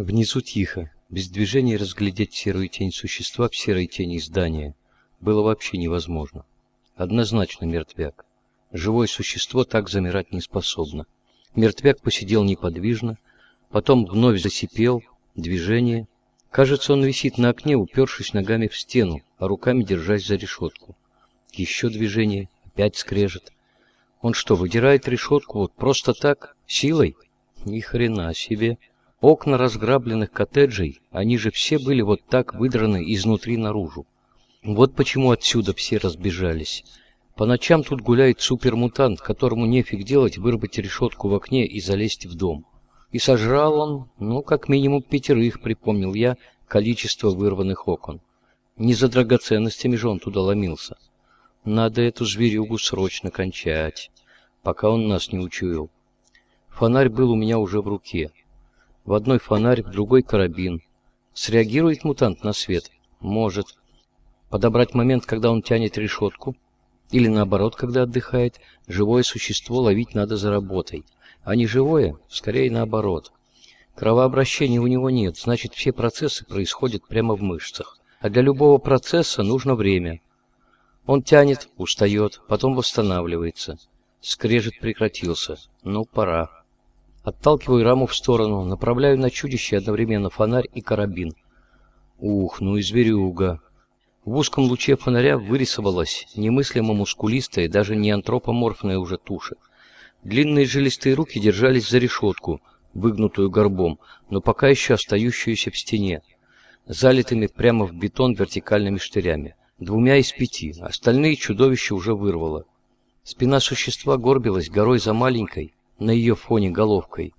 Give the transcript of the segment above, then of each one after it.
Внизу тихо, без движения разглядеть серую тень существа в серой тени здания было вообще невозможно. Однозначно мертвяк. Живое существо так замирать не способно. Мертвяк посидел неподвижно, потом вновь засипел, движение. Кажется, он висит на окне, упершись ногами в стену, а руками держась за решетку. Еще движение, опять скрежет. Он что, выдирает решетку вот просто так, силой? Ни хрена себе. Окна разграбленных коттеджей, они же все были вот так выдраны изнутри наружу. Вот почему отсюда все разбежались. По ночам тут гуляет супермутант, которому нефиг делать вырвать решетку в окне и залезть в дом. И сожрал он, ну, как минимум пятерых, припомнил я, количество вырванных окон. Не за драгоценностями же он туда ломился. Надо эту зверюгу срочно кончать, пока он нас не учуял. Фонарь был у меня уже в руке. В одной фонарь, в другой карабин. Среагирует мутант на свет? Может. Подобрать момент, когда он тянет решетку? Или наоборот, когда отдыхает? Живое существо ловить надо за работой. А не живое? Скорее наоборот. Кровообращения у него нет, значит все процессы происходят прямо в мышцах. А для любого процесса нужно время. Он тянет, устает, потом восстанавливается. Скрежет прекратился. Ну, пора. Отталкиваю раму в сторону, направляю на чудище одновременно фонарь и карабин. Ух, ну и зверюга. В узком луче фонаря вырисовалась немыслимо мускулистая, даже не антропоморфная уже туша. Длинные жилистые руки держались за решетку, выгнутую горбом, но пока еще остающуюся в стене, залитыми прямо в бетон вертикальными штырями двумя из пяти, остальные чудовище уже вырвало. Спина существа горбилась горой за маленькой, на ее фоне головкой.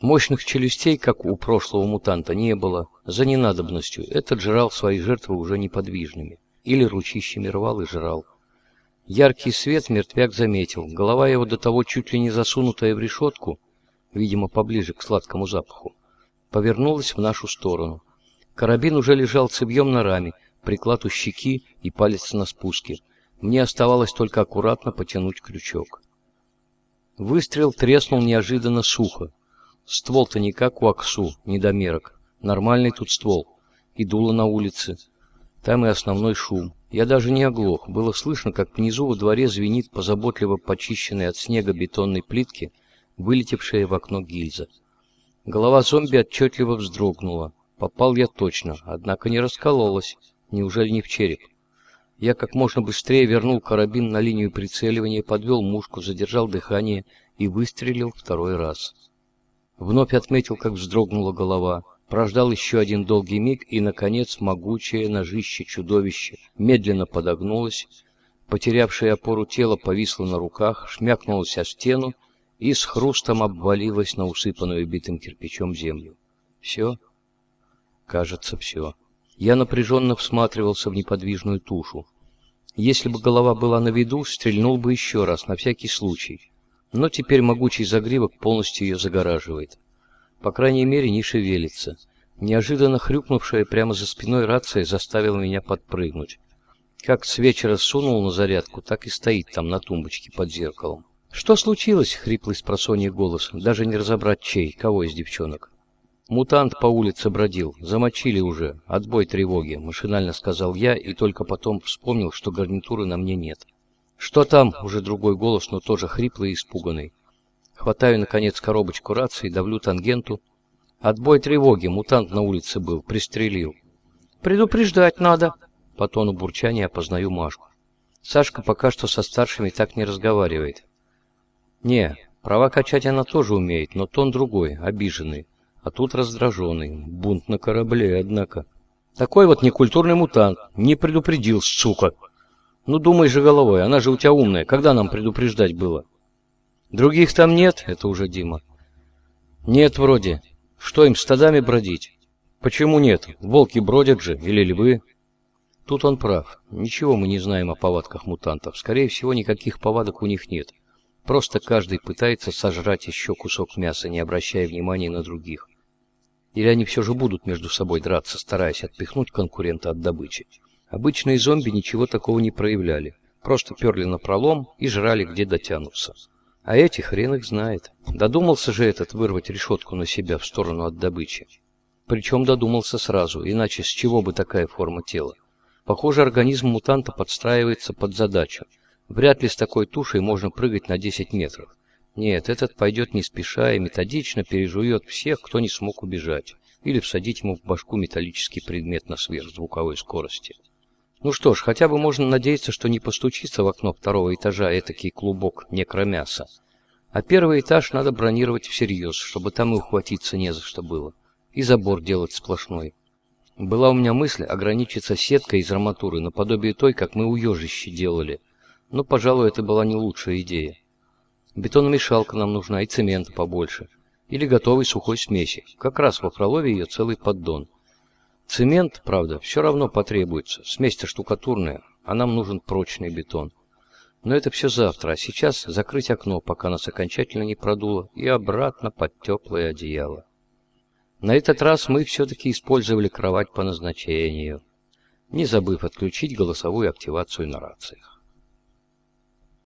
Мощных челюстей, как у прошлого мутанта, не было. За ненадобностью этот жрал свои жертвы уже неподвижными. Или ручищами рвал и жрал. Яркий свет мертвяк заметил. Голова его до того чуть ли не засунутая в решетку, видимо, поближе к сладкому запаху, повернулась в нашу сторону. Карабин уже лежал цевьем на раме, приклад у щеки и палец на спуске. Мне оставалось только аккуратно потянуть крючок. Выстрел треснул неожиданно сухо. Ствол-то не как у Аксу, недомерок. Нормальный тут ствол. И дуло на улице. Там и основной шум. Я даже не оглох. Было слышно, как внизу во дворе звенит по заботливо почищенной от снега бетонной плитке, вылетевшая в окно гильза. Голова зомби отчетливо вздрогнула. Попал я точно, однако не раскололась. Неужели не в череп? Я как можно быстрее вернул карабин на линию прицеливания, подвел мушку, задержал дыхание и выстрелил второй раз. Вновь отметил, как вздрогнула голова. Прождал еще один долгий миг, и, наконец, могучее ножище чудовище медленно подогнулось, потерявшее опору тело повисло на руках, шмякнулось о стену и с хрустом обвалилось на усыпанную битым кирпичом землю. Все? Кажется, все. Я напряженно всматривался в неподвижную тушу. Если бы голова была на виду, стрельнул бы еще раз, на всякий случай. Но теперь могучий загривок полностью ее загораживает. По крайней мере, не шевелится. Неожиданно хрюкнувшая прямо за спиной рация заставила меня подпрыгнуть. Как с вечера сунул на зарядку, так и стоит там на тумбочке под зеркалом. «Что случилось?» — хриплый с голос. Даже не разобрать чей, кого из девчонок. Мутант по улице бродил. Замочили уже. Отбой тревоги, машинально сказал я и только потом вспомнил, что гарнитуры на мне нет. Что там? Уже другой голос, но тоже хриплый и испуганный. Хватаю наконец коробочку рации, давлю тангенту. Отбой тревоги, мутант на улице был, пристрелил. Предупреждать надо. По тону бурчания опознаю Машку. Сашка пока что со старшими так не разговаривает. Не, права качать она тоже умеет, но тон другой, обиженный. А тут раздраженный. Бунт на корабле, однако. Такой вот некультурный мутант. Не предупредил, сука. Ну, думай же головой, она же у тебя умная. Когда нам предупреждать было? Других там нет? Это уже Дима. Нет, вроде. Что им стадами бродить? Почему нет? Волки бродят же, или львы? Тут он прав. Ничего мы не знаем о повадках мутантов. Скорее всего, никаких повадок у них нет. Просто каждый пытается сожрать еще кусок мяса, не обращая внимания на других. Или они все же будут между собой драться, стараясь отпихнуть конкурента от добычи? Обычные зомби ничего такого не проявляли. Просто перли на пролом и жрали, где дотянутся. А эти хрен их знает. Додумался же этот вырвать решетку на себя в сторону от добычи. Причем додумался сразу, иначе с чего бы такая форма тела? Похоже, организм мутанта подстраивается под задачу. Вряд ли с такой тушей можно прыгать на 10 метров. Нет, этот пойдет не спеша и методично пережует всех, кто не смог убежать, или всадить ему в башку металлический предмет на сверхзвуковой скорости. Ну что ж, хотя бы можно надеяться, что не постучится в окно второго этажа этакий клубок некромяса. А первый этаж надо бронировать всерьез, чтобы там и ухватиться не за что было. И забор делать сплошной. Была у меня мысль ограничиться сеткой из арматуры, наподобие той, как мы у ежищи делали. Но, пожалуй, это была не лучшая идея. Бетономешалка нам нужна и цемента побольше. Или готовой сухой смеси. Как раз во Фролове ее целый поддон. Цемент, правда, все равно потребуется. Смесь-то штукатурная, а нам нужен прочный бетон. Но это все завтра, а сейчас закрыть окно, пока нас окончательно не продуло, и обратно под теплое одеяло. На этот раз мы все-таки использовали кровать по назначению, не забыв отключить голосовую активацию на рациях.